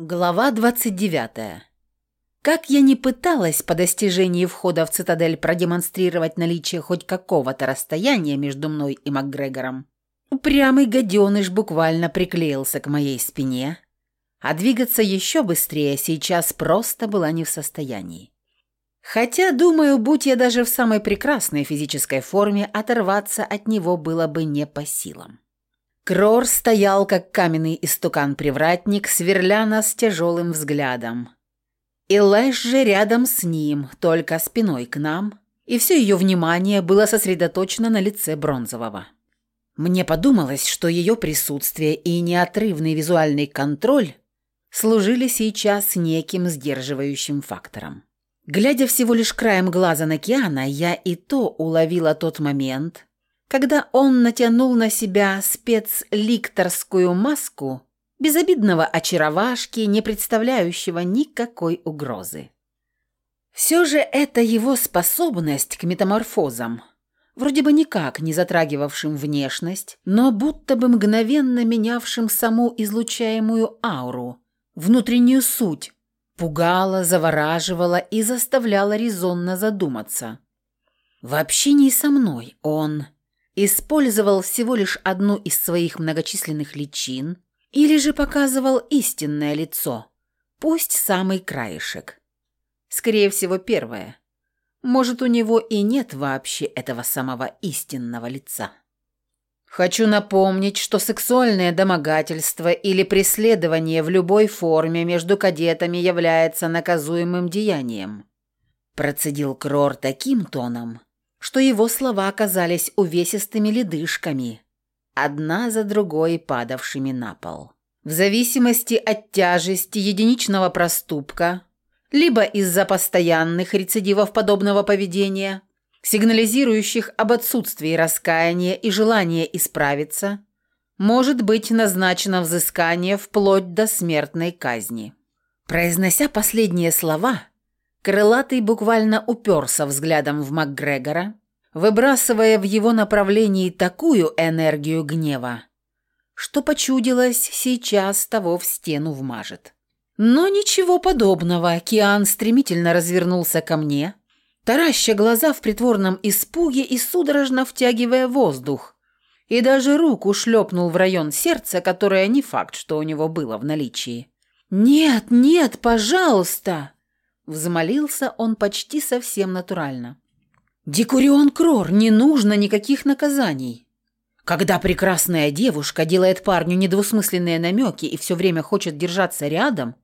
Глава 29. Как я не пыталась по достижении входа в цитадель продемонстрировать наличие хоть какого-то расстояния между мной и МакГрегором, упрямый гаденыш буквально приклеился к моей спине, а двигаться еще быстрее сейчас просто была не в состоянии. Хотя, думаю, будь я даже в самой прекрасной физической форме, оторваться от него было бы не по силам. Крор стоял, как каменный истукан-привратник, сверля нас тяжелым взглядом. И Лэш же рядом с ним, только спиной к нам, и все ее внимание было сосредоточено на лице Бронзового. Мне подумалось, что ее присутствие и неотрывный визуальный контроль служили сейчас неким сдерживающим фактором. Глядя всего лишь краем глаза на Киана, я и то уловила тот момент, когда он натянул на себя спецликторскую маску безобидного очаровашки, не представляющего никакой угрозы. Все же это его способность к метаморфозам, вроде бы никак не затрагивавшим внешность, но будто бы мгновенно менявшим саму излучаемую ауру, внутреннюю суть, пугала, завораживала и заставляла резонно задуматься. В общении со мной он использовал всего лишь одну из своих многочисленных личин или же показывал истинное лицо, пусть самый краешек. Скорее всего, первое. Может, у него и нет вообще этого самого истинного лица. Хочу напомнить, что сексуальное домогательство или преследование в любой форме между кадетами является наказуемым деянием. Процедил Крор таким тоном, что его слова оказались увесистыми ледышками, одна за другой падавшими на пол. В зависимости от тяжести единичного проступка, либо из-за постоянных рецидивов подобного поведения, сигнализирующих об отсутствии раскаяния и желания исправиться, может быть назначено взыскание вплоть до смертной казни. Произнося последние слова – Крылатый буквально уперся взглядом в МакГрегора, выбрасывая в его направлении такую энергию гнева, что почудилось, сейчас того в стену вмажет. Но ничего подобного, Киан стремительно развернулся ко мне, тараща глаза в притворном испуге и судорожно втягивая воздух, и даже руку шлепнул в район сердца, которое не факт, что у него было в наличии. «Нет, нет, пожалуйста!» Взмолился он почти совсем натурально. «Декурион Крор, не нужно никаких наказаний. Когда прекрасная девушка делает парню недвусмысленные намеки и все время хочет держаться рядом,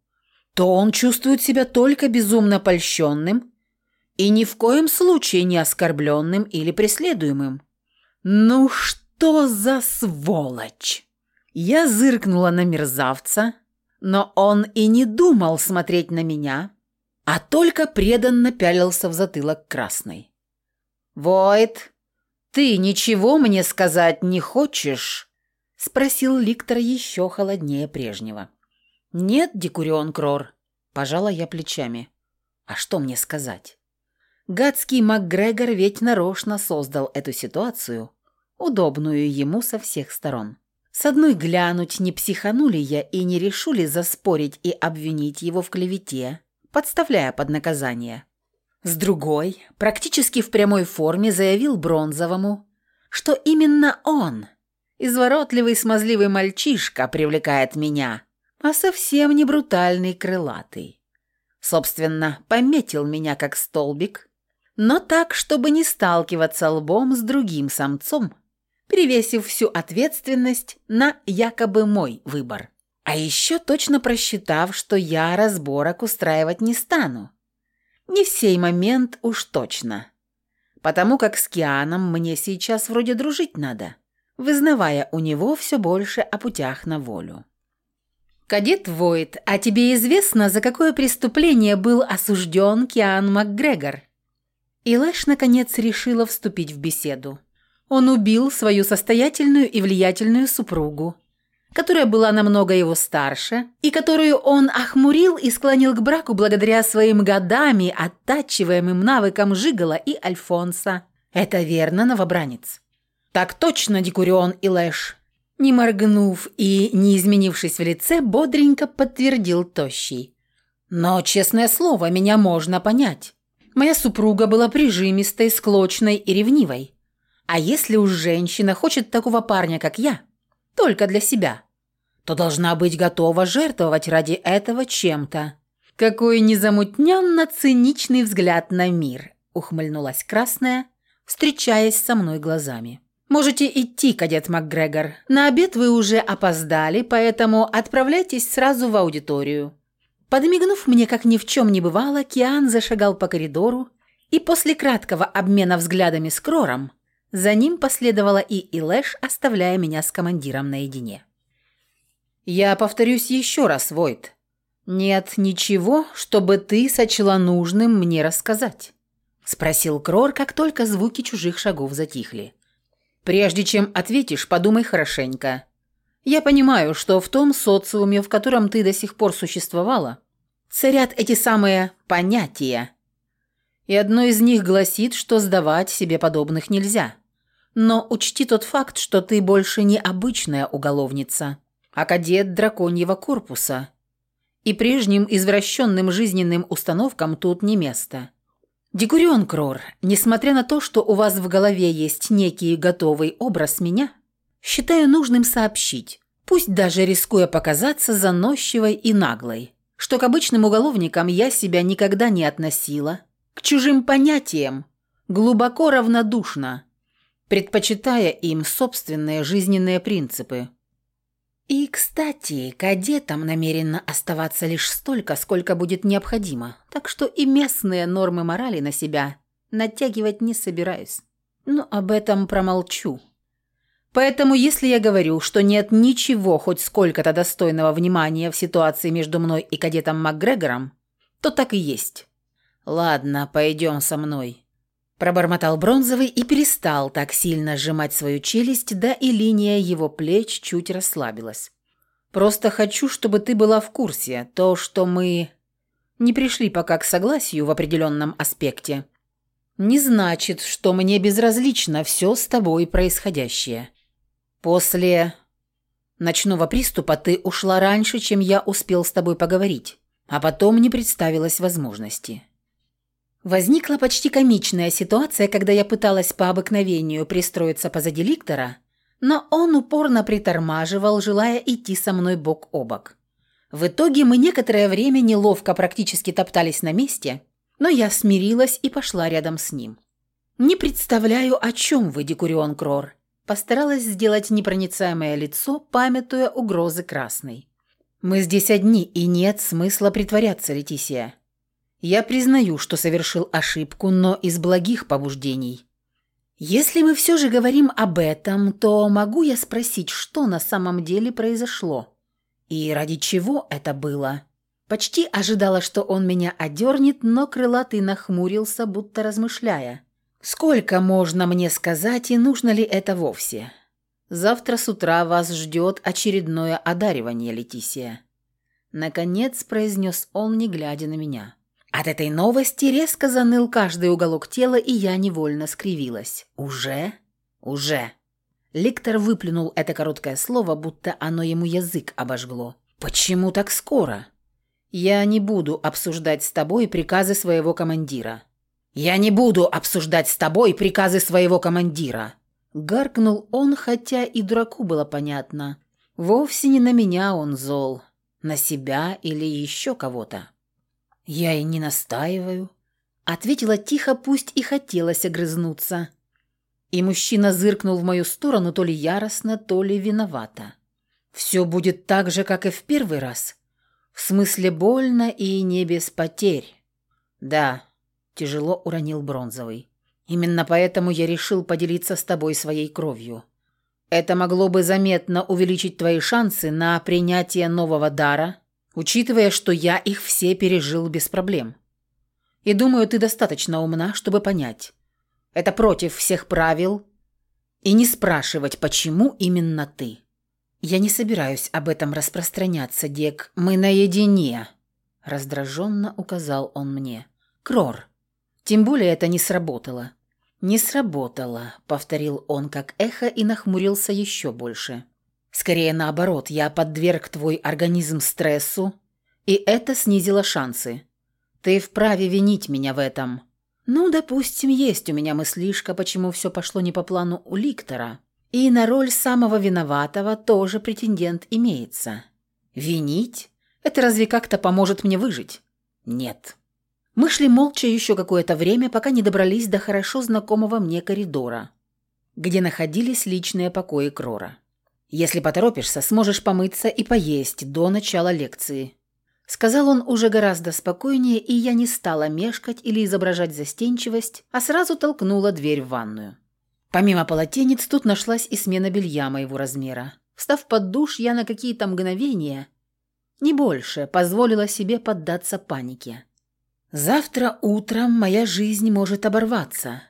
то он чувствует себя только безумно польщенным и ни в коем случае не оскорбленным или преследуемым. Ну что за сволочь!» Я зыркнула на мерзавца, но он и не думал смотреть на меня, а только преданно пялился в затылок красный. «Войт, ты ничего мне сказать не хочешь?» — спросил Ликтор еще холоднее прежнего. «Нет, Декурион Крор», — пожала я плечами. «А что мне сказать?» Гадский МакГрегор ведь нарочно создал эту ситуацию, удобную ему со всех сторон. С одной глянуть, не психанули я и не решили заспорить и обвинить его в клевете, подставляя под наказание. С другой, практически в прямой форме заявил Бронзовому, что именно он, изворотливый смазливый мальчишка, привлекает меня, а совсем не брутальный крылатый. Собственно, пометил меня как столбик, но так, чтобы не сталкиваться лбом с другим самцом, перевесив всю ответственность на якобы мой выбор. А еще точно просчитав, что я разборок устраивать не стану. Не в сей момент уж точно. Потому как с Кианом мне сейчас вроде дружить надо, вызнавая у него все больше о путях на волю. «Кадет Войт, а тебе известно, за какое преступление был осужден Киан МакГрегор?» И Лэш, наконец, решила вступить в беседу. Он убил свою состоятельную и влиятельную супругу, которая была намного его старше, и которую он охмурил и склонил к браку благодаря своим годами, оттачиваемым навыкам Жигала и Альфонса. Это верно, новобранец? Так точно, Декурион и Лэш. Не моргнув и не изменившись в лице, бодренько подтвердил Тощий. «Но, честное слово, меня можно понять. Моя супруга была прижимистой, склочной и ревнивой. А если уж женщина хочет такого парня, как я, только для себя, то должна быть готова жертвовать ради этого чем-то. Какой незамутненно-циничный взгляд на мир!» – ухмыльнулась Красная, встречаясь со мной глазами. «Можете идти, кадет МакГрегор. На обед вы уже опоздали, поэтому отправляйтесь сразу в аудиторию». Подмигнув мне, как ни в чем не бывало, Киан зашагал по коридору, и после краткого обмена взглядами с Крором за ним последовала и Илэш, оставляя меня с командиром наедине. «Я повторюсь еще раз, Войт. Нет ничего, чтобы ты сочла нужным мне рассказать», – спросил Крор, как только звуки чужих шагов затихли. Прежде чем ответишь, подумай хорошенько. Я понимаю, что в том социуме, в котором ты до сих пор существовала, царят эти самые понятия. И одно из них гласит, что сдавать себе подобных нельзя. Но учти тот факт, что ты больше не обычная уголовница, а кадет драконьего корпуса. И прежним извращенным жизненным установкам тут не место. «Декурион Крор, несмотря на то, что у вас в голове есть некий готовый образ меня, считаю нужным сообщить, пусть даже рискуя показаться заносчивой и наглой, что к обычным уголовникам я себя никогда не относила, к чужим понятиям, глубоко равнодушна, предпочитая им собственные жизненные принципы. И, кстати, кадетам намеренно оставаться лишь столько, сколько будет необходимо, так что и местные нормы морали на себя натягивать не собираюсь. Но об этом промолчу. Поэтому, если я говорю, что нет ничего хоть сколько-то достойного внимания в ситуации между мной и кадетом МакГрегором, то так и есть. Ладно, пойдем со мной. Пробормотал бронзовый и перестал так сильно сжимать свою челюсть, да и линия его плеч чуть расслабилась. «Просто хочу, чтобы ты была в курсе. То, что мы не пришли пока к согласию в определенном аспекте, не значит, что мне безразлично все с тобой происходящее. После ночного приступа ты ушла раньше, чем я успел с тобой поговорить, а потом не представилось возможности». Возникла почти комичная ситуация, когда я пыталась по обыкновению пристроиться позади ликтора, но он упорно притормаживал, желая идти со мной бок о бок. В итоге мы некоторое время неловко практически топтались на месте, но я смирилась и пошла рядом с ним. «Не представляю, о чем вы, Декурион Крор», постаралась сделать непроницаемое лицо, памятуя угрозы красной. «Мы здесь одни, и нет смысла притворяться, Летисия. Я признаю, что совершил ошибку, но из благих побуждений. Если мы все же говорим об этом, то могу я спросить, что на самом деле произошло? И ради чего это было? Почти ожидала, что он меня одернет, но крылатый нахмурился, будто размышляя. «Сколько можно мне сказать, и нужно ли это вовсе? Завтра с утра вас ждет очередное одаривание, Летисия». Наконец произнес он, не глядя на меня. От этой новости резко заныл каждый уголок тела, и я невольно скривилась. «Уже? Уже!» Ликтор выплюнул это короткое слово, будто оно ему язык обожгло. «Почему так скоро?» «Я не буду обсуждать с тобой приказы своего командира». «Я не буду обсуждать с тобой приказы своего командира!» Гаркнул он, хотя и дураку было понятно. Вовсе не на меня он зол, на себя или еще кого-то. «Я и не настаиваю», — ответила тихо, пусть и хотелось огрызнуться. И мужчина зыркнул в мою сторону то ли яростно, то ли виновато. «Все будет так же, как и в первый раз. В смысле больно и не без потерь». «Да», — тяжело уронил Бронзовый. «Именно поэтому я решил поделиться с тобой своей кровью. Это могло бы заметно увеличить твои шансы на принятие нового дара» учитывая, что я их все пережил без проблем. И думаю, ты достаточно умна, чтобы понять. Это против всех правил. И не спрашивать, почему именно ты. Я не собираюсь об этом распространяться, Дек. Мы наедине. Раздраженно указал он мне. Крор. Тем более это не сработало. «Не сработало», — повторил он как эхо и нахмурился еще больше. Скорее наоборот, я подверг твой организм стрессу, и это снизило шансы. Ты вправе винить меня в этом. Ну, допустим, есть у меня мыслишка, почему все пошло не по плану у Ликтора. И на роль самого виноватого тоже претендент имеется. Винить? Это разве как-то поможет мне выжить? Нет. Мы шли молча еще какое-то время, пока не добрались до хорошо знакомого мне коридора, где находились личные покои Крора. «Если поторопишься, сможешь помыться и поесть до начала лекции», Сказал он уже гораздо спокойнее, и я не стала мешкать или изображать застенчивость, а сразу толкнула дверь в ванную. Помимо полотенец, тут нашлась и смена белья моего размера. Встав под душ, я на какие-то мгновения, не больше, позволила себе поддаться панике. Завтра утром моя жизнь может оборваться.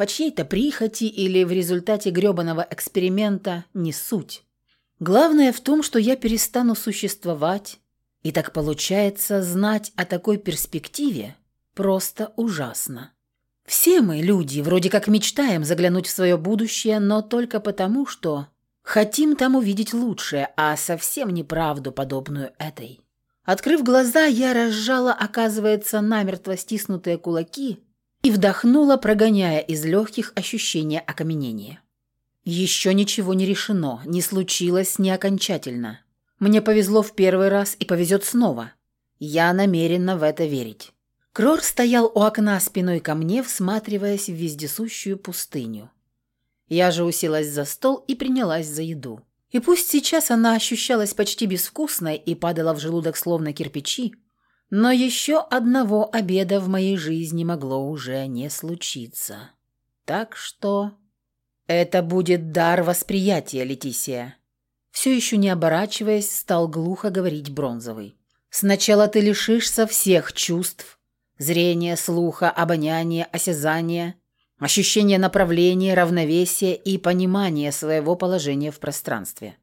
По чьей-то прихоти или в результате грёбаного эксперимента не суть. Главное в том, что я перестану существовать, и так получается, знать о такой перспективе просто ужасно. Все мы, люди, вроде как мечтаем заглянуть в свое будущее, но только потому, что хотим там увидеть лучшее, а совсем неправду, подобную этой. Открыв глаза, я разжала, оказывается, намертво стиснутые кулаки и вдохнула, прогоняя из легких ощущения окаменения. Еще ничего не решено, не случилось не окончательно. Мне повезло в первый раз и повезет снова. Я намерена в это верить. Крор стоял у окна спиной ко мне, всматриваясь в вездесущую пустыню. Я же уселась за стол и принялась за еду. И пусть сейчас она ощущалась почти безвкусной и падала в желудок словно кирпичи, но еще одного обеда в моей жизни могло уже не случиться. Так что... Это будет дар восприятия, Летисия. Все еще не оборачиваясь, стал глухо говорить Бронзовый. Сначала ты лишишься всех чувств. Зрения, слуха, обоняния, осязания, ощущение направления, равновесия и понимания своего положения в пространстве.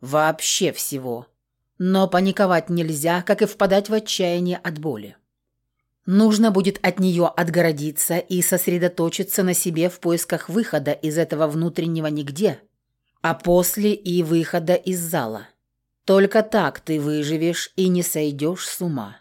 Вообще всего. Но паниковать нельзя, как и впадать в отчаяние от боли. Нужно будет от нее отгородиться и сосредоточиться на себе в поисках выхода из этого внутреннего нигде, а после и выхода из зала. Только так ты выживешь и не сойдешь с ума.